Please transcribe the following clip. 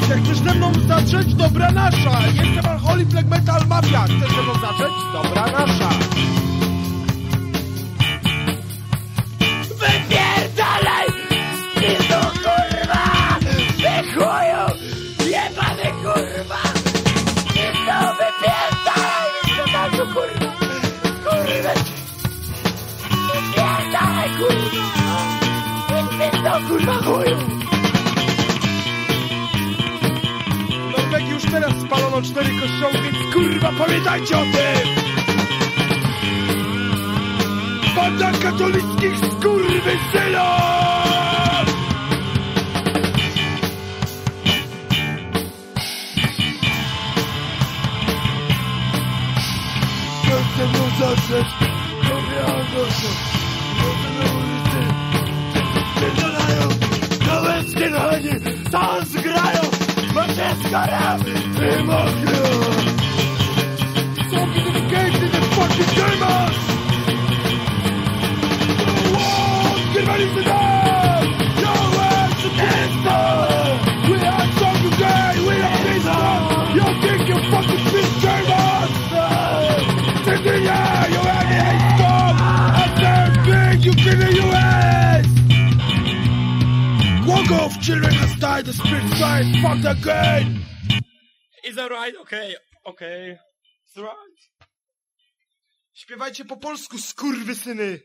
raz, jak chcesz ze mną zacząć, dobra nasza. Jestem Alkoholik Black Metal Mafia. Chcesz ze mną zacząć? Dobra nasza. Wypierdalaj! Spirdu kurwa! Ty chuju! Jebany kurwa! Spirdu wypierdalaj! Wypierdalaj kurwa! Kurwa! Wypierdalaj kurwa! Spirdu kurwa chuju! Spalono cztery kościoły, więc kurwa pamiętajcie o tym! Banda katolickich skurwysynów! Chcę mną zatrzeć, to miałem dosyć. descarado emoción. Son in this fucking gamers. Oh, get ready to die. Walk children has died, the spirit side, fuck the game! Is that right? Okay, okay. It's right. Śpiewajcie po polsku, skurwysyny!